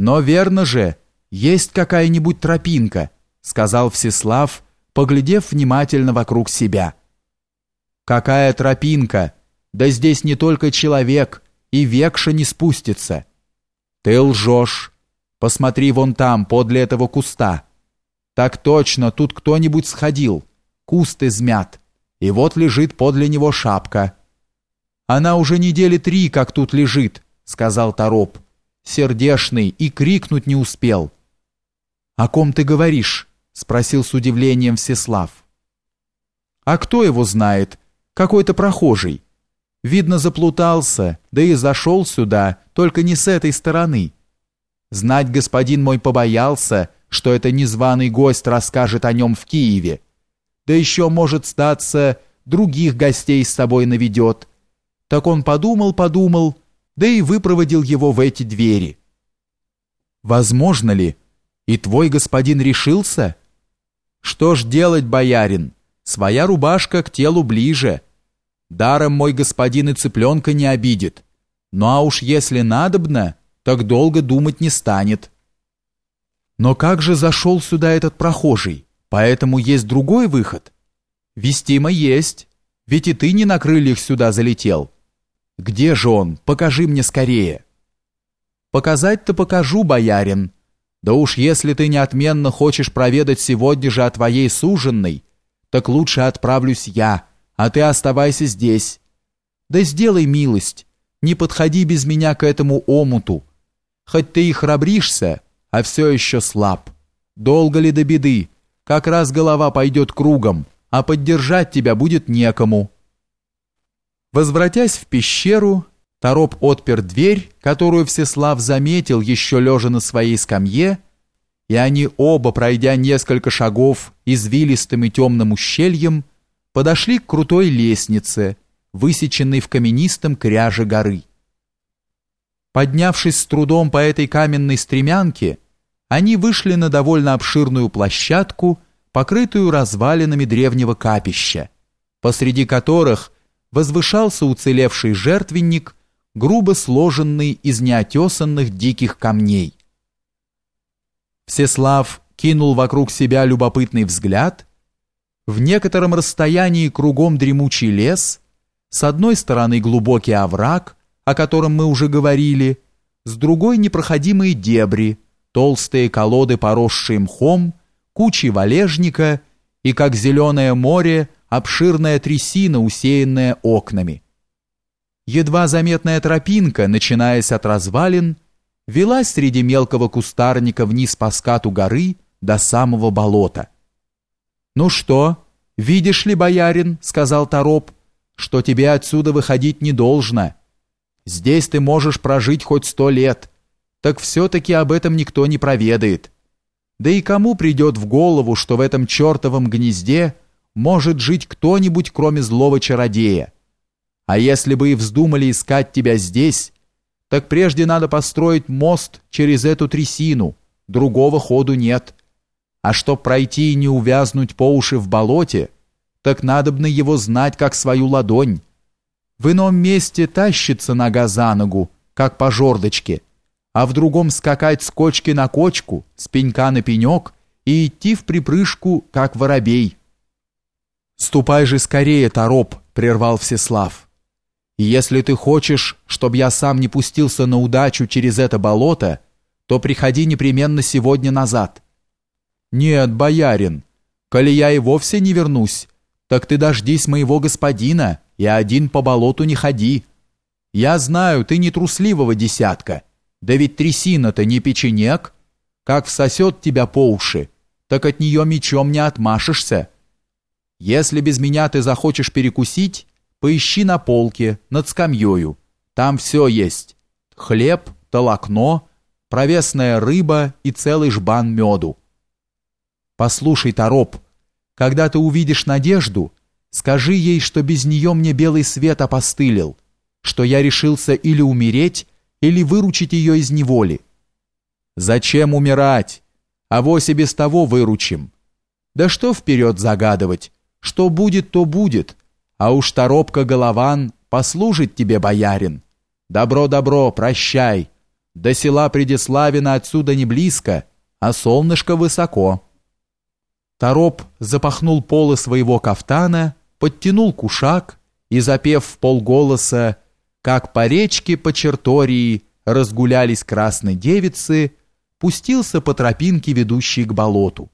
Но верно же, есть какая-нибудь тропинка, сказал Всеслав, поглядев внимательно вокруг себя. Какая тропинка? Да здесь не только человек, и векша не спустится. Ты лжешь. Посмотри вон там, подле этого куста. Так точно, тут кто-нибудь сходил. Куст измят. И вот лежит подле него шапка. Она уже недели три, как тут лежит, сказал Тороп. Сердешный и крикнуть не успел. О ком ты говоришь? спросил с удивлением Всеслав. А кто его знает? Какой-то прохожий. Видно, заплутался, да и зашел сюда, только не с этой стороны. Знать господин мой побоялся, что это незваный гость расскажет о нем в Киеве. Да еще, может статься, других гостей с собой наведет. Так он подумал-подумал, да и выпроводил его в эти двери. Возможно ли? И твой господин решился? Что ж делать, боярин? Своя рубашка к телу ближе. Даром мой господин и цыпленка не обидит. Ну а уж если надобно, так долго думать не станет. Но как же зашел сюда этот прохожий? Поэтому есть другой выход. Вестимо есть, ведь и ты не на крыльях сюда залетел. Где же он? Покажи мне скорее. Показать-то покажу, боярин. Да уж если ты неотменно хочешь проведать сегодня же о твоей суженной, так лучше отправлюсь я, а ты оставайся здесь. Да сделай милость, не подходи без меня к этому омуту. Хоть ты и храбришься, а все еще слаб. Долго ли до беды? Как раз голова пойдет кругом, а поддержать тебя будет некому. Возвратясь в пещеру, Тороп отпер дверь, которую Всеслав заметил еще лежа на своей скамье, и они оба, пройдя несколько шагов извилистым и темным ущельем, подошли к крутой лестнице, высеченной в каменистом кряже горы. Поднявшись с трудом по этой каменной стремянке, они вышли на довольно обширную площадку, покрытую развалинами древнего капища, посреди которых возвышался уцелевший жертвенник, грубо сложенный из неотесанных диких камней. Всеслав кинул вокруг себя любопытный взгляд. В некотором расстоянии кругом дремучий лес, с одной стороны глубокий овраг, о котором мы уже говорили, с другой непроходимые дебри, толстые колоды, поросшие мхом, кучи валежника и, как зеленое море, обширная трясина, усеянная окнами. Едва заметная тропинка, начинаясь от развалин, велась среди мелкого кустарника вниз по скату горы до самого болота. «Ну что, видишь ли, боярин, — сказал Тороп, — что тебе отсюда выходить не должно. Здесь ты можешь прожить хоть сто лет, так все-таки об этом никто не проведает. Да и кому придет в голову, что в этом чертовом гнезде может жить кто-нибудь, кроме злого чародея? А если бы и вздумали искать тебя здесь, так прежде надо построить мост через эту трясину, другого ходу нет. А чтоб пройти и не увязнуть по уши в болоте, так надобно его знать как свою ладонь. В ином месте тащится нога за ногу, как по жердочке, а в другом скакать с кочки на кочку, с пенька на пенек и идти в припрыжку, как воробей. «Ступай же скорее, Тороп!» — прервал Всеслав. «И если ты хочешь, чтобы я сам не пустился на удачу через это болото, то приходи непременно сегодня назад». «Нет, боярин, коли я и вовсе не вернусь, так ты дождись моего господина» и один по болоту не ходи. Я знаю, ты не трусливого десятка, да ведь трясина-то не печенек, как всосет тебя по уши, так от нее мечом не отмашешься. Если без меня ты захочешь перекусить, поищи на полке, над скамьёю, там все есть. Хлеб, толокно, провесная рыба и целый жбан меду. Послушай, Тороп, когда ты увидишь Надежду, Скажи ей, что без нее мне белый свет опостылил, что я решился или умереть, или выручить ее из неволи. Зачем умирать? А вось и без того выручим. Да что вперед загадывать? Что будет, то будет. А уж торопка Голован послужит тебе, боярин. Добро-добро, прощай. До села Предиславина отсюда не близко, а солнышко высоко». Тороп запахнул полы своего кафтана, подтянул кушак и, запев в полголоса «Как по речке по чертории разгулялись красные девицы», пустился по тропинке, ведущей к болоту.